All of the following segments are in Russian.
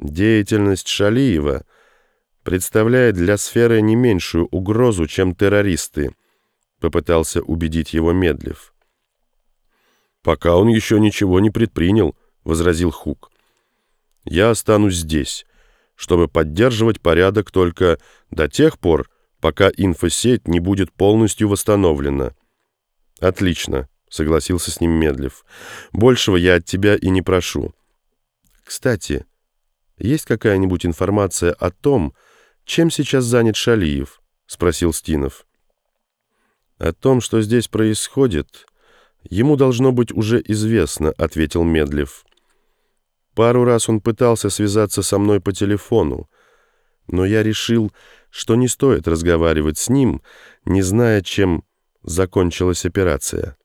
Деятельность Шалиева представляет для сферы не меньшую угрозу, чем террористы, попытался убедить его Медлев. «Пока он еще ничего не предпринял», — возразил Хук. «Я останусь здесь, чтобы поддерживать порядок только до тех пор, пока инфосеть не будет полностью восстановлена». «Отлично», — согласился с ним Медлев. «Большего я от тебя и не прошу». «Кстати, есть какая-нибудь информация о том, чем сейчас занят Шалиев?» — спросил Стинов. «О том, что здесь происходит, ему должно быть уже известно», — ответил Медлев. «Пару раз он пытался связаться со мной по телефону, но я решил, что не стоит разговаривать с ним, не зная, чем закончилась операция.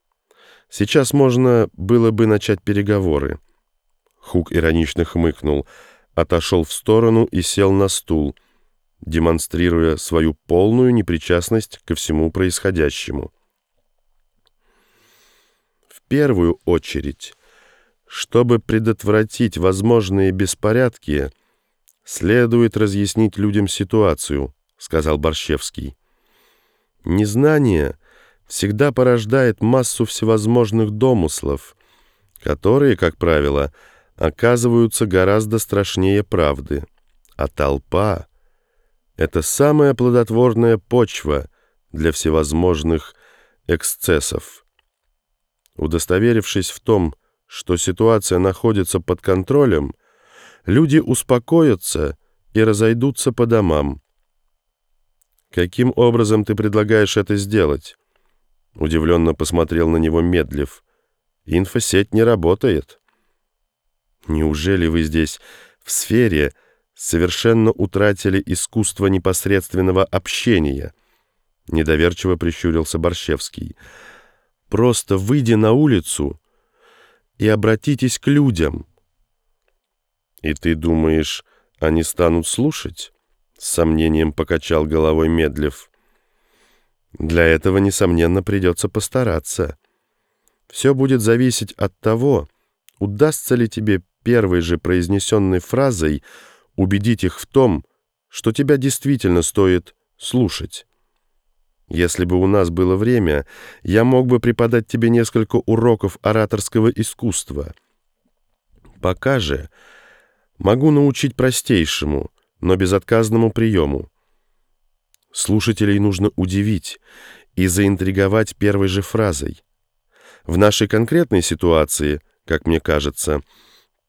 Сейчас можно было бы начать переговоры». Хук иронично хмыкнул — отошел в сторону и сел на стул, демонстрируя свою полную непричастность ко всему происходящему. В первую очередь, чтобы предотвратить возможные беспорядки, следует разъяснить людям ситуацию, сказал Борщевский. Незнание всегда порождает массу всевозможных домыслов, которые, как правило, оказываются гораздо страшнее правды. А толпа — это самая плодотворная почва для всевозможных эксцессов. Удостоверившись в том, что ситуация находится под контролем, люди успокоятся и разойдутся по домам. «Каким образом ты предлагаешь это сделать?» Удивленно посмотрел на него Медлев. «Инфосеть не работает». Неужели вы здесь, в сфере, совершенно утратили искусство непосредственного общения? Недоверчиво прищурился Борщевский. Просто выйди на улицу и обратитесь к людям. И ты думаешь, они станут слушать? С сомнением покачал головой Медлев. Для этого, несомненно, придется постараться. Все будет зависеть от того, удастся ли тебе первой же произнесенной фразой убедить их в том, что тебя действительно стоит слушать. Если бы у нас было время, я мог бы преподать тебе несколько уроков ораторского искусства. Пока же могу научить простейшему, но безотказному приему. Слушателей нужно удивить и заинтриговать первой же фразой. В нашей конкретной ситуации, как мне кажется, —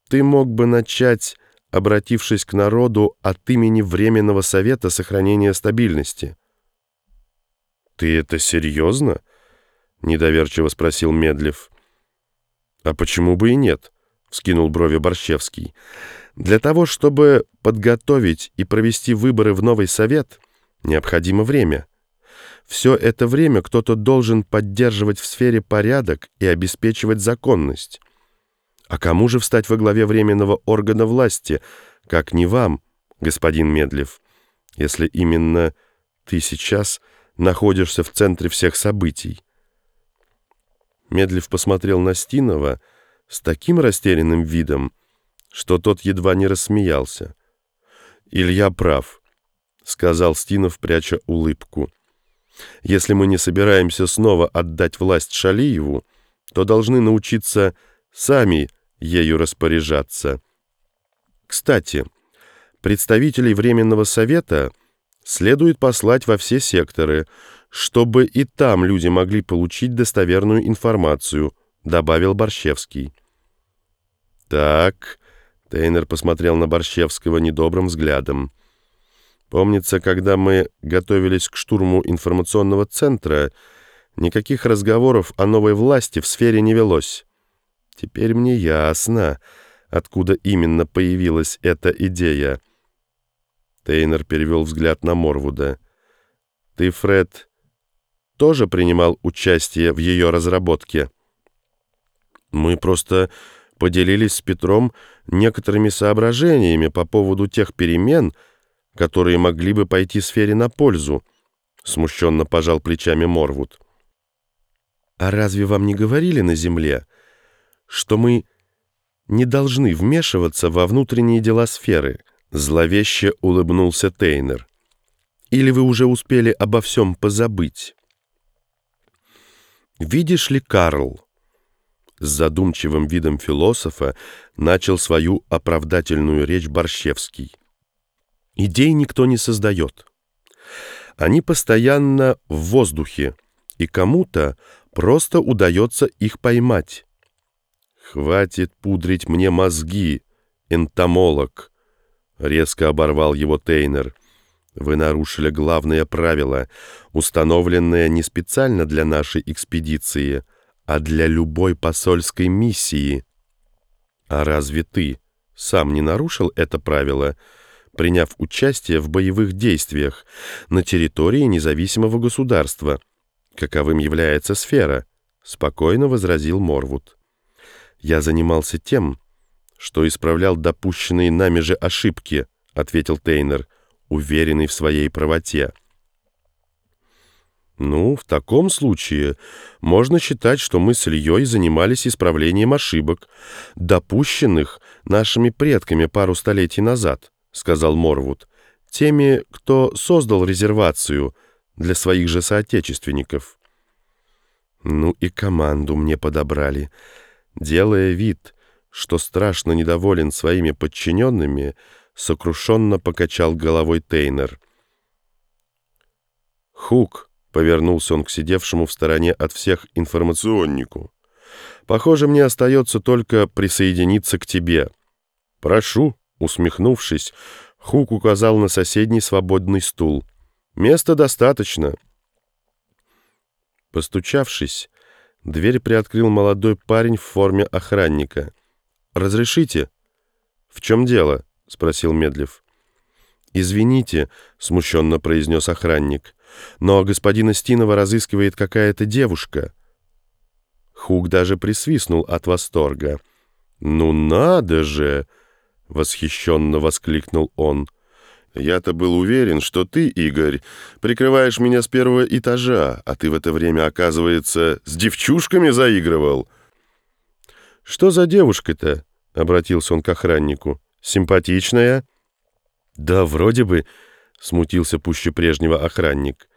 ты мог бы начать, обратившись к народу от имени Временного совета сохранения стабильности. «Ты это серьезно?» — недоверчиво спросил Медлев. «А почему бы и нет?» — вскинул брови Борщевский. «Для того, чтобы подготовить и провести выборы в новый совет, необходимо время. Все это время кто-то должен поддерживать в сфере порядок и обеспечивать законность». А кому же встать во главе временного органа власти, как не вам, господин Медлев, если именно ты сейчас находишься в центре всех событий? Медлев посмотрел на Стинова с таким растерянным видом, что тот едва не рассмеялся. «Илья прав», — сказал Стинов, пряча улыбку. «Если мы не собираемся снова отдать власть Шалиеву, то должны научиться сами ею распоряжаться. Кстати, представителей Временного Совета следует послать во все секторы, чтобы и там люди могли получить достоверную информацию, добавил Борщевский. Так, Тейнер посмотрел на Борщевского недобрым взглядом. Помнится, когда мы готовились к штурму информационного центра, никаких разговоров о новой власти в сфере не велось. Теперь мне ясно, откуда именно появилась эта идея. Тейнер перевел взгляд на Морвуда. «Ты, Фред, тоже принимал участие в ее разработке?» «Мы просто поделились с Петром некоторыми соображениями по поводу тех перемен, которые могли бы пойти сфере на пользу», смущенно пожал плечами Морвуд. «А разве вам не говорили на земле?» Что мы не должны вмешиваться во внутренние дела сферы», — зловеще улыбнулся Тейнер. «Или вы уже успели обо всем позабыть?» «Видишь ли, Карл?» С задумчивым видом философа начал свою оправдательную речь Борщевский. «Идей никто не создает. Они постоянно в воздухе, и кому-то просто удается их поймать. «Хватит пудрить мне мозги, энтомолог!» — резко оборвал его Тейнер. «Вы нарушили главное правило, установленное не специально для нашей экспедиции, а для любой посольской миссии. А разве ты сам не нарушил это правило?» приняв участие в боевых действиях на территории независимого государства, каковым является сфера, спокойно возразил Морвуд. Я занимался тем, что исправлял допущенные нами же ошибки, ответил Тейнер, уверенный в своей правоте. Ну, в таком случае можно считать, что мы с Ильей занимались исправлением ошибок, допущенных нашими предками пару столетий назад, сказал Морвуд, теми, кто создал резервацию – для своих же соотечественников. Ну и команду мне подобрали. Делая вид, что страшно недоволен своими подчиненными, сокрушенно покачал головой Тейнер. «Хук», — повернулся он к сидевшему в стороне от всех информационнику, «похоже, мне остается только присоединиться к тебе. Прошу», — усмехнувшись, Хук указал на соседний свободный стул — Места достаточно. Постучавшись, дверь приоткрыл молодой парень в форме охранника. «Разрешите?» «В чем дело?» — спросил Медлев. «Извините», — смущенно произнес охранник, «но господина Стинова разыскивает какая-то девушка». Хук даже присвистнул от восторга. «Ну надо же!» — восхищенно воскликнул он. Я-то был уверен, что ты, Игорь, прикрываешь меня с первого этажа, а ты в это время, оказывается, с девчушками заигрывал. Что за девушка-то? — обратился он к охраннику. Симпатичная? Да, вроде бы, — смутился пуще прежнего охранник.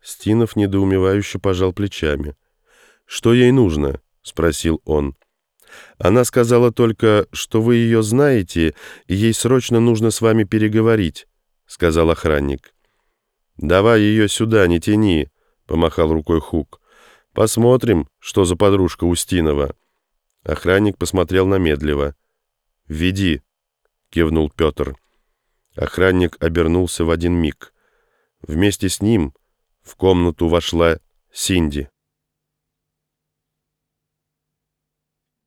Стинов недоумевающе пожал плечами. «Что ей нужно?» — спросил он. Она сказала только, что вы ее знаете, и ей срочно нужно с вами переговорить», — сказал охранник. «Давай ее сюда, не тяни», — помахал рукой Хук. «Посмотрим, что за подружка Устинова». Охранник посмотрел на медливо. «Веди», — кивнул Петр. Охранник обернулся в один миг. Вместе с ним в комнату вошла Синди.